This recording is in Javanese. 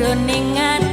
jroning